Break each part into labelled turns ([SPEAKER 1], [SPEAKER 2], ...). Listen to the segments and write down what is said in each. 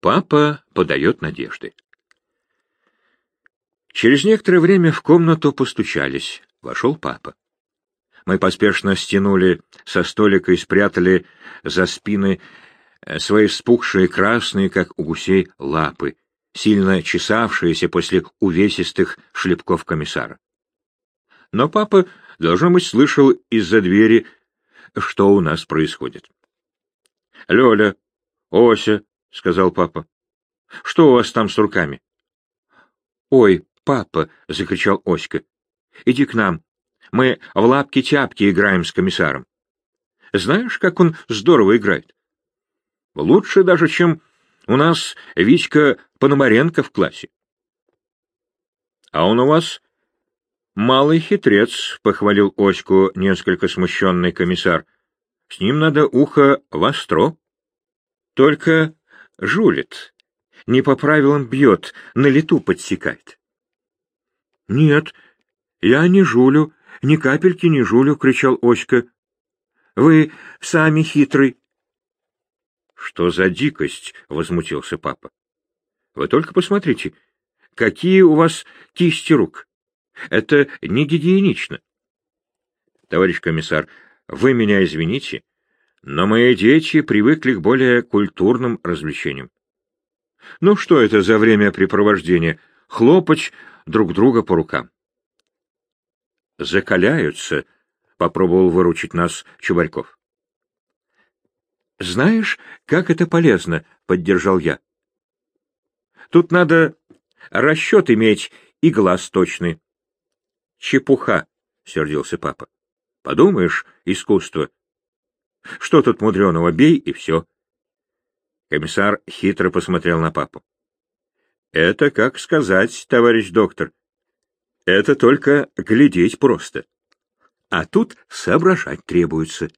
[SPEAKER 1] Папа подает надежды. Через некоторое время в комнату постучались. Вошел папа. Мы поспешно стянули со столика и спрятали за спины э, свои вспухшие красные, как у гусей, лапы, сильно чесавшиеся после увесистых шлепков комиссара. Но папа, должно быть, слышал из-за двери, что у нас происходит. — Лёля, Ося, — сказал папа, — что у вас там с руками? — Ой, папа, — закричал Оська, — иди к нам. Мы в лапки-тяпки играем с комиссаром. Знаешь, как он здорово играет? Лучше даже, чем у нас Витька Пономаренко в классе. — А он у вас малый хитрец, — похвалил Оську несколько смущенный комиссар. — С ним надо ухо востро. Только жулит, не по правилам бьет, на лету подсекает. — Нет, я не жулю, ни капельки не жулю, — кричал Оська. — Вы сами хитрый. — Что за дикость? — возмутился папа. — Вы только посмотрите, какие у вас кисти рук. Это не гигиенично. Товарищ комиссар, вы меня извините, но мои дети привыкли к более культурным развлечениям. Ну что это за времяпрепровождение? Хлопать друг друга по рукам. Закаляются, — попробовал выручить нас Чубарьков. Знаешь, как это полезно, — поддержал я. Тут надо расчет иметь и глаз точный. Чепуха, — сердился папа. Подумаешь, искусство. Что тут мудреного, бей и все. Комиссар хитро посмотрел на папу. — Это как сказать, товарищ доктор. Это только глядеть просто. А тут соображать требуется.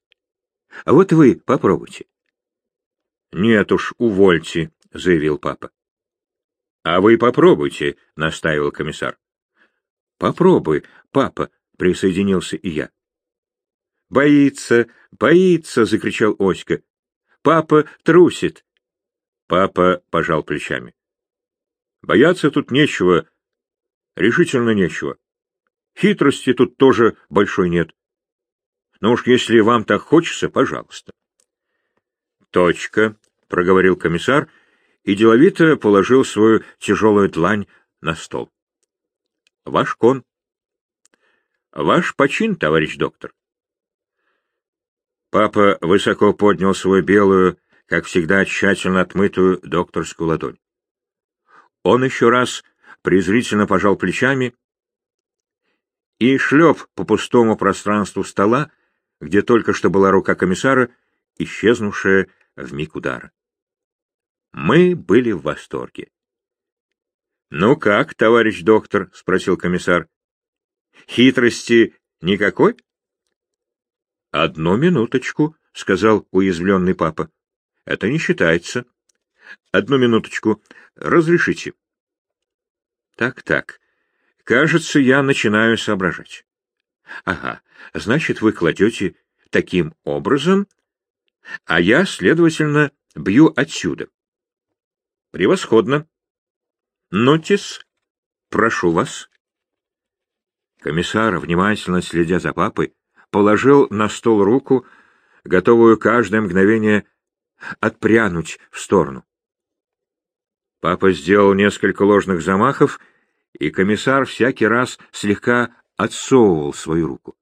[SPEAKER 1] А вот вы попробуйте. — Нет уж, увольте, — заявил папа. — А вы попробуйте, — настаивал комиссар. — Попробуй, папа, — присоединился и я. — Боится, боится, — закричал Оська. — Папа трусит. Папа пожал плечами. — Бояться тут нечего, решительно нечего. Хитрости тут тоже большой нет. Но уж если вам так хочется, пожалуйста. — Точка, — проговорил комиссар и деловито положил свою тяжелую длань на стол. — Ваш кон. — Ваш почин, товарищ доктор. Папа высоко поднял свою белую, как всегда тщательно отмытую докторскую ладонь. Он еще раз презрительно пожал плечами и шлеп по пустому пространству стола, где только что была рука комиссара, исчезнувшая в миг удара. Мы были в восторге. — Ну как, товарищ доктор? — спросил комиссар. — Хитрости никакой? — Одну минуточку, — сказал уязвленный папа. — Это не считается. — Одну минуточку. Разрешите. Так-так. Кажется, я начинаю соображать. Ага, значит, вы кладете таким образом, а я, следовательно, бью отсюда. Превосходно. Нотис, прошу вас. Комиссар, внимательно следя за папой, положил на стол руку, готовую каждое мгновение отпрянуть в сторону. Папа сделал несколько ложных замахов и комиссар всякий раз слегка отсовывал свою руку.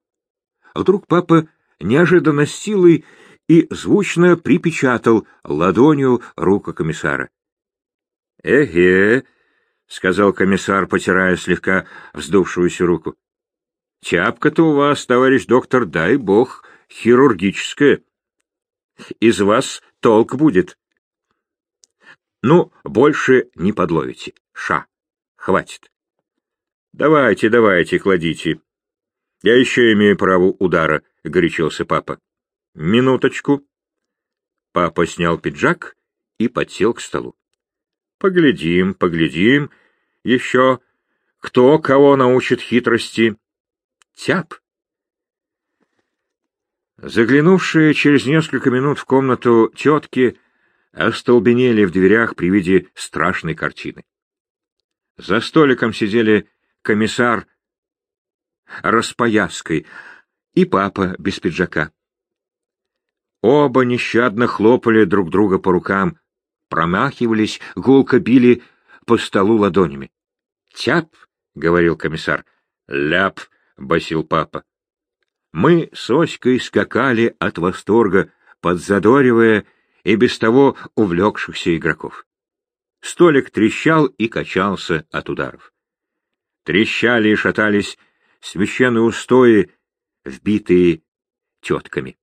[SPEAKER 1] А вдруг папа неожиданно силой и звучно припечатал ладонью руку комиссара. — Эге, — сказал комиссар, потирая слегка вздувшуюся руку. — Тяпка-то у вас, товарищ доктор, дай бог, хирургическая. Из вас толк будет. Ну, больше не подловите. Ша. Хватит. Давайте, давайте, кладите. Я еще имею право удара, — горячился папа. Минуточку. Папа снял пиджак и подсел к столу. Поглядим, поглядим. Еще кто кого научит хитрости? Тяп. Заглянувшие через несколько минут в комнату тетки остолбенели в дверях при виде страшной картины. За столиком сидели комиссар распояской и папа без пиджака. Оба нещадно хлопали друг друга по рукам, промахивались, гулко били по столу ладонями. «Тяп!» — говорил комиссар. «Ляп!» — басил папа. Мы с Оськой скакали от восторга, подзадоривая и без того увлекшихся игроков. Столик трещал и качался от ударов. Трещали и шатались священные устои, вбитые тетками.